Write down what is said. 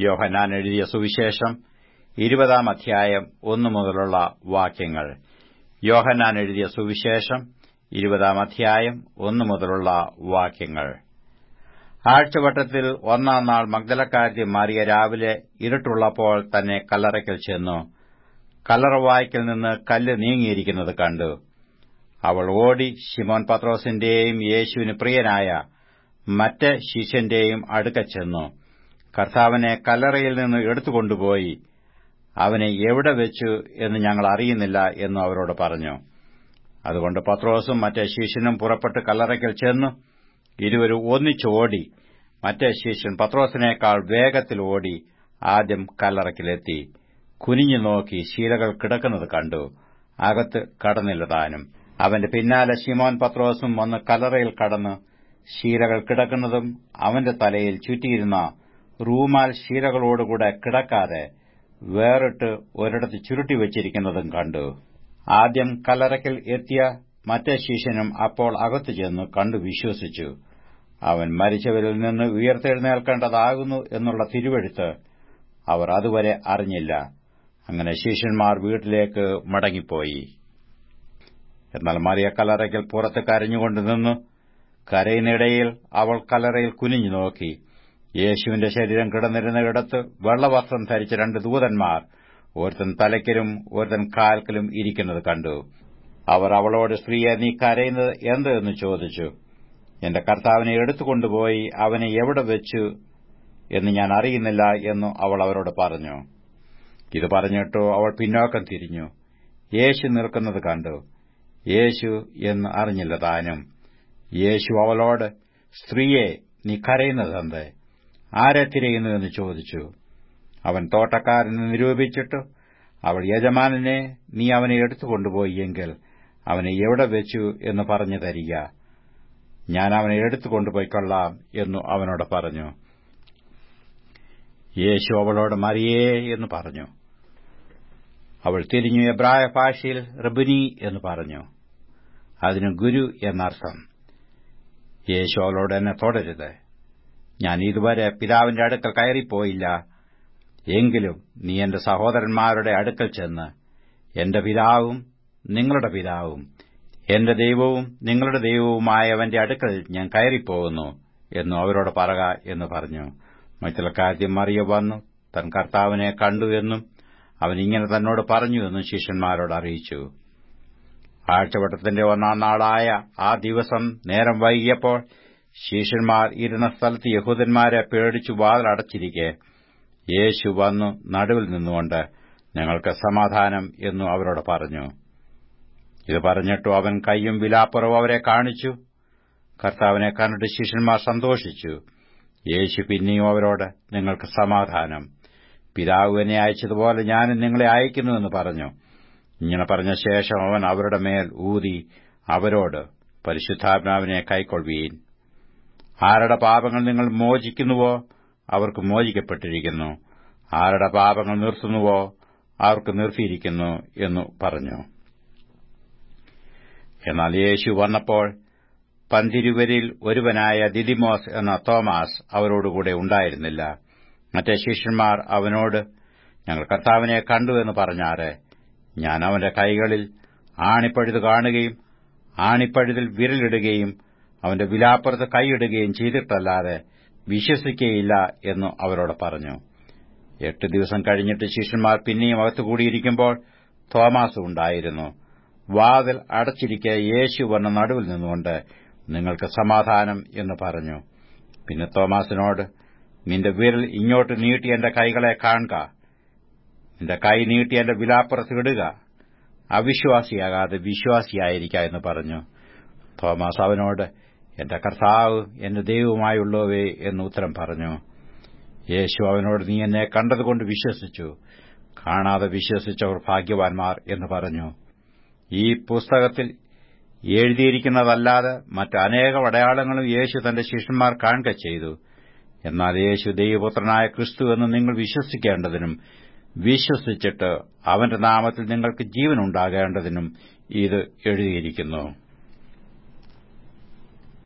യോഹന്നാൻ എഴുതിയ സുവിശേഷം ഇരുപതാം അധ്യായം ഒന്നു മുതലുള്ള വാക്യങ്ങൾ. യോഹനാൻ എഴുതിയ സുവിശേഷം ഇരുപതാം അധ്യായം ഒന്നു മുതലുള്ള വാക്യങ്ങൾ. ആഴ്ചവട്ടത്തിൽ ഒന്നാം നാൾ മഗ്ദലക്കാരി മാറിയ രാവിലെ ഇരുട്ടുള്ളപ്പോൾ തന്നെ കല്ലറയ്ക്കൽ ചെന്നു. കല്ലറവായ്ക്കൽ നിന്ന് കല്ല് നീങ്ങിയിരിക്കുന്നത് കണ്ടു. അവൾ ഓടി ശിമോൻ പത്രോസിന്റെയും യേശുവിന് പ്രിയനായ മറ്റ് ശിഷ്യന്റെയും അടുക്ക ചെന്നു. കർത്താവിനെ കല്ലറയിൽ നിന്ന് എടുത്തുകൊണ്ടുപോയി അവനെ എവിടെ വെച്ചു എന്ന് ഞങ്ങൾ അറിയുന്നില്ല എന്ന് അവരോട് പറഞ്ഞു. അതുകൊണ്ട് പത്രോസും മറ്റേ ശിഷ്യനും പുറപ്പെട്ട് കല്ലറയ്ക്കൽ ചെന്നു. ഇരുവരും ഒന്നിച്ചോടി മറ്റേ ശിഷ്യൻ പത്രോസിനേക്കാൾ വേഗത്തിൽ ഓടി ആദ്യം കല്ലറയ്ക്കിലെത്തി. കുനിഞ്ഞു നോക്കി ശീലകൾ കിടക്കുന്നത് കണ്ടു. അകത്ത് കടന്നില്ലതാനും അവന്റെ പിന്നാലെ ശിമോൻ പത്രോസും വന്ന് കല്ലറയിൽ കടന്ന് ശീലകൾ കിടക്കുന്നതും അവന്റെ തലയിൽ ചുറ്റിയിരുന്ന റൂമാൽ ശീലകളോടുകൂടെ കിടക്കാതെ വേറിട്ട് ഒരിടത്ത് ചുരുട്ടി വച്ചിരിക്കുന്നതും കണ്ടു. ആദ്യം കല്ലറയ്ക്കൽ എത്തിയ മറ്റേ ശിഷ്യനും അപ്പോൾ അകത്തു ചെന്ന് കണ്ടു വിശ്വസിച്ചു. അവൻ മരിച്ചവരിൽ നിന്ന് ഉയർത്തെഴുന്നേൽക്കേണ്ടതാകുന്നു എന്നുള്ള തിരുവെഴുത്ത് അവർ അതുവരെ അറിഞ്ഞില്ല. അങ്ങനെ ശിഷ്യന്മാർ വീട്ടിലേക്ക് മടങ്ങിപ്പോയി. എന്നാൽ മറിയ കല്ലറയ്ക്കൽ പുറത്ത് കരഞ്ഞുകൊണ്ട് നിന്നു. കരയിനിടയിൽ അവൾ കല്ലറയിൽ കുനിഞ്ഞു നോക്കി. യേശുവിന്റെ ശരീരം കിടന്നിരുന്ന ഇടത്ത് വെള്ളവസ്ത്രം ധരിച്ച രണ്ട് ദൂതന്മാർ ഒരുത്തൻ തലയ്ക്കലും ഒരുത്തൻ കാൽക്കലും ഇരിക്കുന്നത് കണ്ടു. അവർ അവളോട് സ്ത്രീയെ നീ കരയുന്നത് എന്ത്? എന്ന് ചോദിച്ചു. എന്റെ കർത്താവിനെ എടുത്തുകൊണ്ടുപോയി അവനെ എവിടെ വെച്ചു എന്ന് ഞാൻ അറിയുന്നില്ല എന്നു അവൾ അവരോട് പറഞ്ഞു. ഇത് പറഞ്ഞിട്ടോ അവൾ പിന്നോക്കം തിരിഞ്ഞു. യേശു നിൽക്കുന്നത് കണ്ടു. യേശു എന്ന് അറിഞ്ഞില്ല താനും. യേശു അവളോട് സ്ത്രീയെ നീ കരയുന്നതെന്ത് ആരെ തിരയുന്നു എന്ന് ചോദിച്ചു. അവൻ തോട്ടക്കാരനെ നിരൂപിച്ചിട്ട്. അവൾ യജമാനനെ നീ അവനെ എടുത്തുകൊണ്ടുപോയി എങ്കിൽ അവനെ എവിടെ വെച്ചു എന്ന് പറഞ്ഞു തരിക. ഞാൻ അവനെ എടുത്തുകൊണ്ടുപോയിക്കൊള്ളാം എന്നു അവനോട് പറഞ്ഞു. യേശു അവളോട് മറിയേ എന്ന് പറഞ്ഞു. അവൾ തിരിഞ്ഞു എബ്രായ ഭാഷയിൽ റബുനി എന്ന് പറഞ്ഞു. അതിന് ഗുരു എന്നർത്ഥം. യേശു അവളോട് എന്നെ തുടരുത്. ഞാൻ ഇതുവരെ പിതാവിന്റെ അടുക്കൽ കയറിപ്പോയില്ല. എങ്കിലും നീ എന്റെ സഹോദരന്മാരുടെ അടുക്കൽ ചെന്ന് എന്റെ പിതാവും നിങ്ങളുടെ പിതാവും എന്റെ ദൈവവും നിങ്ങളുടെ ദൈവവുമായവന്റെ അടുക്കൽ ഞാൻ കയറിപ്പോകുന്നു എന്നു അവരോട് പറക എന്ന് പറഞ്ഞു. മറ്റുള്ളക്കാര്യം മറിയ വന്നു. തൻ കർത്താവിനെ കണ്ടു എന്നും അവൻ ഇങ്ങനെ തന്നോട് പറഞ്ഞു എന്നും ശിഷ്യന്മാരോട് അറിയിച്ചു. ആഴ്ചവട്ടത്തിന്റെ ഒന്നാം നാളായ ആ ദിവസം നേരം വൈകിയപ്പോൾ ശിഷ്യന്മാർ ഇരുന്ന സ്ഥലത്ത് യഹൂദന്മാരെ പേടിച്ചു വാതിലടച്ചിരിക്കെ. യേശു വന്നു നടുവിൽ നിന്നുകൊണ്ട് ഞങ്ങൾക്ക് സമാധാനം എന്നു അവരോട് പറഞ്ഞു. ഇത് പറഞ്ഞിട്ടു അവൻ കൈയും വിലാപ്പുറവും അവരെ കാണിച്ചു. കർത്താവിനെ കണ്ടിട്ട് ശിഷ്യന്മാർ സന്തോഷിച്ചു. യേശു പിന്നെയും അവരോട് നിങ്ങൾക്ക് സമാധാനം. പിതാവ് എന്നെ അയച്ചതുപോലെ ഞാനും നിങ്ങളെ അയക്കുന്നുവെന്ന് പറഞ്ഞു. ഇങ്ങനെ പറഞ്ഞ ശേഷം അവൻ അവരുടെ മേൽ ഊതി അവരോട് പരിശുദ്ധാത്മാവിനെ കൈക്കൊള്ളുവീൻ. ആരുടെ പാപങ്ങൾ നിങ്ങൾ മോചിക്കുന്നുവോ അവർക്ക് മോചിക്കപ്പെട്ടിരിക്കുന്നു. ആരുടെ പാപങ്ങൾ നിർത്തുന്നുവോ അവർക്ക് നിർത്തിയിരിക്കുന്നു എന്നു പറഞ്ഞു. എന്നാൽ യേശു വന്നപ്പോൾ പന്തിരുവരിൽ ഒരുവനായ ദിദിമോസ് എന്ന തോമാസ് അവരോടുകൂടെ ഉണ്ടായിരുന്നില്ല. മറ്റേ ശിഷ്യന്മാർ അവനോട് ഞങ്ങൾ കർത്താവിനെ കണ്ടു എന്ന് പറഞ്ഞാറ് ഞാൻ അവന്റെ കൈകളിൽ ആണിപ്പഴുത് കാണുകയും ആണിപ്പഴുതിൽ വിരലിടുകയും അവന്റെ വിലാപ്പുറത്ത് കൈയിടുകയും ചെയ്തിട്ടല്ലാതെ വിശ്വസിക്കുകയില്ല എന്നു അവരോട് പറഞ്ഞു. എട്ട് ദിവസം കഴിഞ്ഞിട്ട് ശിഷ്യന്മാർ പിന്നെയും അകത്തുകൂടിയിരിക്കുമ്പോൾ തോമാസ് ഉണ്ടായിരുന്നു. വാതിൽ അടച്ചിരിക്കെ യേശു വന്ന നടുവിൽ നിന്നുകൊണ്ട് നിങ്ങൾക്ക് സമാധാനം എന്ന് പറഞ്ഞു. പിന്നെ തോമാസിനോട് നിന്റെ വിരൽ ഇങ്ങോട്ട് നീട്ടി എന്റെ കൈകളെ കാണുക. നിന്റെ കൈ നീട്ടി എന്റെ വിലാപ്പുറത്ത് ഇടുക. അവിശ്വാസിയാകാതെ വിശ്വാസിയായിരിക്ക എന്ന് പറഞ്ഞു. തോമാസ് അവനോട് എന്റെ കർത്താവ് എന്റെ ദൈവവുമായുള്ളവേ എന്ന് ഉത്തരം പറഞ്ഞു. യേശു അവനോട് നീ എന്നെ കണ്ടതുകൊണ്ട് വിശ്വസിച്ചു. കാണാതെ വിശ്വസിച്ചവർ ഭാഗ്യവാൻമാർ എന്ന് പറഞ്ഞു. ഈ പുസ്തകത്തിൽ എഴുതിയിരിക്കുന്നതല്ലാതെ മറ്റനേക അടയാളങ്ങളും യേശു തന്റെ ശിഷ്യന്മാർ കാണുക ചെയ്തു. എന്നാൽ യേശു ദൈവപുത്രനായ ക്രിസ്തു എന്ന് നിങ്ങൾ വിശ്വസിക്കേണ്ടതിനും വിശ്വസിച്ചിട്ട് അവന്റെ നാമത്തിൽ നിങ്ങൾക്ക് ജീവനുണ്ടാകേണ്ടതിനും ഇത് എഴുതിയിരിക്കുന്നു.